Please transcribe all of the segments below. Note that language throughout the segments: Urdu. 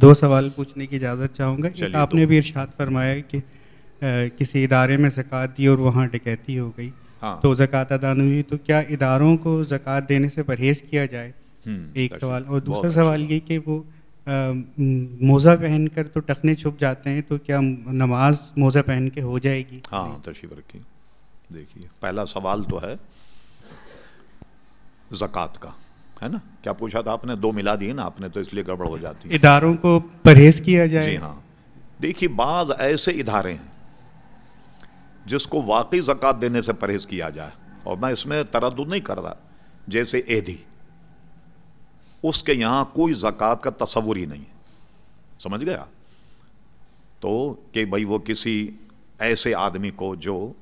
دو سوال پوچھنے کی اجازت چاہوں گا۔ ایک آپ۔ نے بھی ارشاد فرمایا کہ کسی ادارے میں زکوٰۃ دی اور وہاں ڈکیتی ہو گئی۔ ہاں۔ تو زکوٰۃ ادا نہیں ہوئی تو کیا اداروں کو زکوٰۃ دینے سے پرہیز کیا جائے؟ ایک سوال۔ اور دوسرا اچھا۔ سوال یہ کہ وہ موزہ پہن کر تو ٹخنے چھپ جاتے ہیں تو کیا نماز موزہ پہن کے ہو جائے گی؟ ہاں تشریف رکھیے دیکھیے پہلا سوال تو ہے زکوٰۃ کا۔ ہے نا کیا پوچھا تھا آپ نے دو ملا دیے نا آپ نے تو اس لیے گڑبڑ ہو جاتی ہے۔ اداروں کو پرہیز کیا جائے۔ جی ہاں۔ دیکھیے بعض ایسے ادارے ہیں جس کو واقعی زکوٰۃ دینے سے پرہیز کیا جائے۔ اور میں اس میں تردد نہیں کر رہا جیسے ایدھی اس کے یہاں کوئی زکوٰۃ کا تصور ہی نہیں ہے۔ سمجھ گیا؟ تو کہ بھائی وہ کسی ایسے آدمی کو جو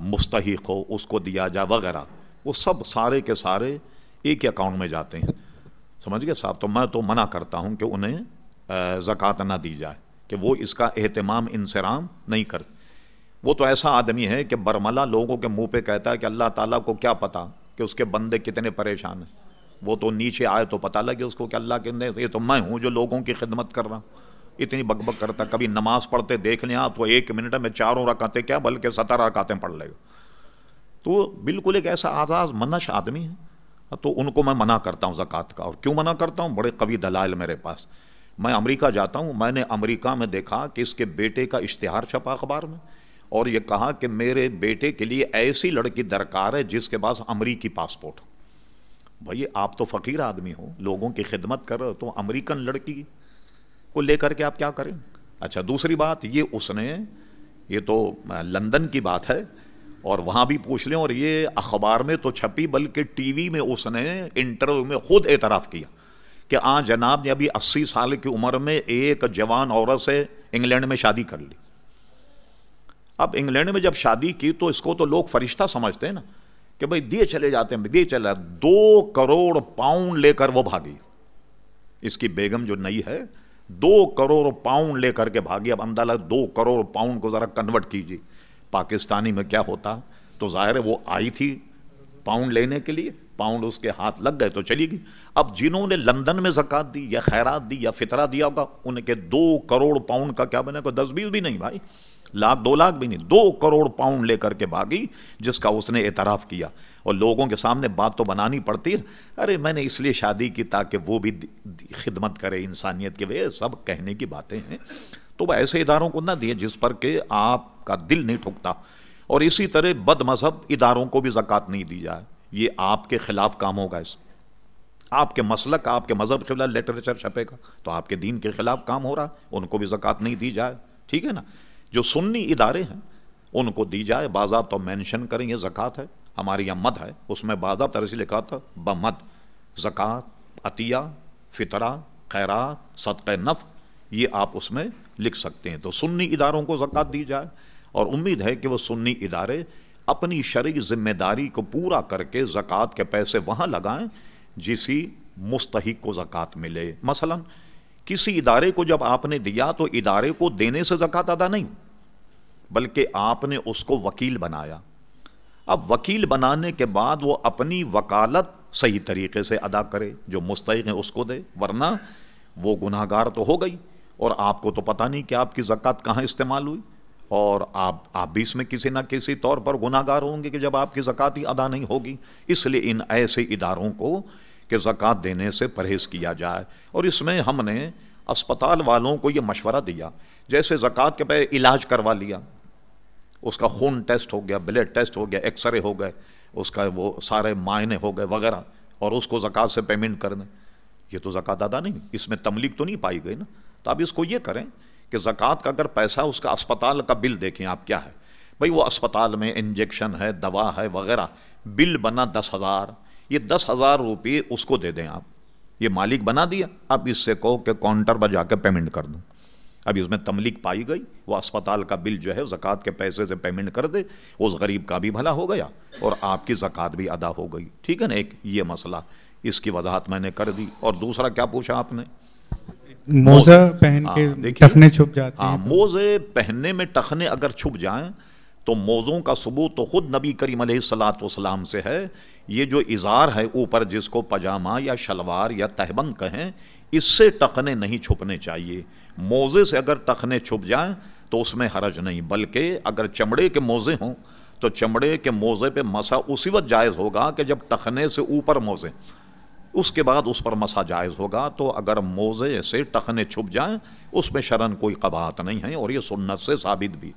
مستحق ہو اس کو دیا جائے وغیرہ۔ وہ سب سارے کے سارے ایک ہی اکاؤنٹ میں جاتے ہیں۔ سمجھ گئے صاحب؟ تو میں تو منع کرتا ہوں کہ انہیں زکوٰۃ نہ دی جائے، کہ وہ اس کا اہتمام انسرام نہیں کرتے وہ تو ایسا آدمی ہے کہ برملا لوگوں کے منہ پہ کہتا ہے کہ اللہ تعالیٰ کو کیا پتا کہ اس کے بندے کتنے پریشان ہیں۔ وہ تو نیچے آئے تو پتہ لگے اس کو کہ اللہ کے یہ تو میں ہوں جو لوگوں کی خدمت کر رہا ہوں۔ اتنی بک بک کرتا کبھی نماز پڑھتے دیکھ لیں آپ تو ایک منٹ میں چاروں رکعتیں، کیا بلکہ سترہ رکعتیں پڑھ لے گا۔ تو بالکل ایک ایسا آزاز منش آدمی ہے تو ان کو میں منع کرتا ہوں زکوٰۃ کا۔ اور کیوں منع کرتا ہوں؟ بڑے قوی دلائل میرے پاس۔ میں امریکہ جاتا ہوں۔ میں نے امریکہ میں دیکھا کہ اس کے بیٹے کا اشتہار چھپا اخبار میں۔ اور یہ کہا کہ میرے بیٹے کے لیے ایسی لڑکی درکار ہے جس کے پاس امریکی پاسپورٹ ہو۔ بھائی، آپ تو فقیر آدمی ہو۔ لوگوں کی خدمت کر رہے ہو۔ تو امریکن لڑکی کو لے کر کے آپ کیا کریں؟ اچھا دوسری بات، یہ اس نے، یہ تو لندن کی بات ہے۔ اور وہاں بھی پوچھ لیں اور یہ اخبار میں تو چھپی، بلکہ ٹی وی میں اس نے انٹرویو میں خود اعتراف کیا کہ آ جناب نے ابھی اسی سال کی عمر میں ایک جوان عورت سے انگلینڈ میں شادی کر لی۔ اب انگلینڈ میں جب شادی کی تو اس کو تو لوگ فرشتہ سمجھتے ہیں نا کہ بھائی دیے چلے جاتے ہیں، دیے چلے دو کروڑ پاؤنڈ لے کر وہ بھاگی۔ اس کی بیگم جو نئی ہے، دو کروڑ پاؤنڈ لے کر کے بھاگی۔ اب اندازہ دو کروڑ پاؤنڈ کو ذرا کنورٹ کیجیے۔ پاکستانی میں کیا ہوتا؟ تو ظاہر ہے وہ آئی تھی پاؤنڈ لینے کے لیے، پاؤنڈ اس کے ہاتھ لگ گئے تو چلی گئی۔ اب جنہوں نے لندن میں زکات دی یا خیرات دی یا فطرہ دیا ہوگا، ان کے دو کروڑ پاؤنڈ کا کیا بنے؟ کوئی دس بیس بھی نہیں بھائی، لاکھ دو لاکھ بھی نہیں، دو کروڑ پاؤنڈ لے کر کے بھاگی، جس کا اس نے اعتراف کیا۔ اور لوگوں کے سامنے بات تو بنانی پڑتی۔ ہے ارے میں نے اس لیے شادی کی تاکہ وہ بھی خدمت کرے انسانیت کے۔ وہ سب کہنے کی باتیں ہیں۔ تو وہ ایسے اداروں کو نہ دیے جس پر کہ آپ کا دل نہیں ٹھکتا اور اسی طرح بد مذہب اداروں کو بھی زکوٰۃ نہیں دی جائے۔ یہ آپ کے خلاف کام ہوگا اس۔ آپ کے مسلک، آپ کے مذہب کے خلاف لٹریچر چھپے گا۔ تو آپ کے دین کے خلاف کام ہو رہا ان کو بھی زکوٰۃ نہیں دی جائے۔ ٹھیک ہے نا؟ جو سنی ادارے ہیں، ان کو دی جائے۔ باضابطہ مینشن کریں، یہ زکوٰۃ ہے۔ ہمارے یہاں مد ہے۔ اس میں باضابطہ رسی لکھا تھا، بمد۔ زکوٰۃ، عطیہ، فطرہ، خیرات، صدقہ نف یہ آپ اس میں لکھ سکتے ہیں۔ تو سنی اداروں کو زکوٰۃ دی جائے اور امید ہے کہ وہ سنی ادارے اپنی شرعی ذمہ داری کو پورا کر کے زکوٰۃ کے پیسے وہاں لگائیں جسی مستحق کو زکوٰۃ ملے۔ مثلا کسی ادارے کو جب آپ نے دیا تو ادارے کو دینے سے زکوٰۃ ادا نہیں، بلکہ آپ نے اس کو وکیل بنایا۔ اب وکیل بنانے کے بعد وہ اپنی وکالت صحیح طریقے سے ادا کرے، جو مستحق ہے اس کو دے، ورنہ وہ گناہ گار تو ہو گئی۔ اور آپ کو تو پتہ نہیں کہ آپ کی زکوٰۃ کہاں استعمال ہوئی اور آپ آپ بھی اس میں کسی نہ کسی طور پر گناہ گار ہوں گے کہ جب آپ کی زکوٰۃ ہی ادا نہیں ہوگی۔ اس لیے ان ایسے اداروں کو کہ زکوٰۃ دینے سے پرہیز کیا جائے۔ اور اس میں ہم نے اسپتال والوں کو یہ مشورہ دیا۔ جیسے زکوٰۃ کے پہ علاج کروا لیا، اس کا خون ٹیسٹ ہو گیا، بلڈ ٹیسٹ ہو گیا، ایکس رے ہو گئے، اس کا وہ سارے معائنے ہو گئے، وغیرہ، اور اس کو زکوٰۃ سے پیمنٹ کر دیں یہ تو زکوٰۃ ادا نہیں، اس میں تملیغ تو نہیں پائی گئی نا۔ تو اب اس کو یہ کریں کہ زکوٰۃ کا اگر پیسہ اس کا اسپتال کا بل دیکھیں آپ کیا ہے؟ بھائی وہ اسپتال میں انجیکشن ہے، دوا ہے وغیرہ، بل بنا دس ہزار، یہ دس ہزار روپئے اس کو دے دیں آپ۔ یہ مالک بنا دیا، اب اس سے کہو کہ کاؤنٹر پر جا کے پیمنٹ کر دوں۔ اب اس میں تملیغ پائی گئی، وہ اسپتال کا بل جو ہے زکوٰۃ کے پیسے سے پیمنٹ کر دے، اس غریب کا بھی بھلا ہو گیا اور آپ کی زکوٰۃ بھی ادا ہو گئی۔ ٹھیک ہے نا؟ ایک یہ مسئلہ اس کی وضاحت میں نے کر دی۔ اور دوسرا کیا پوچھا آپ نے؟ موزہ پہن ہاں، کے۔ ٹخنے چھپ جاتے ہاں ہیں۔ موزے پہننے میں ٹخنے اگر چھپ جائیں تو موزوں کا ثبوت تو خود نبی کریم علیہ السلاۃ والسلام سے ہے۔ یہ جو اظہار ہے اوپر جس کو پجامہ یا شلوار یا تہبند کہیں اس سے ٹخنے نہیں چھپنے چاہیے۔ موزے سے اگر ٹخنے چھپ جائیں تو اس میں حرج نہیں بلکہ اگر چمڑے کے موزے ہوں تو چمڑے کے موزے پہ مسا اسی وقت جائز ہوگا کہ جب ٹخنے سے اوپر موزے۔ اس کے بعد اس پر مسا جائز ہوگا، تو اگر موزے سے ٹخنے چھپ جائیں، اس میں شرن کوئی قباہت نہیں ہے اور یہ سنت سے ثابت بھی۔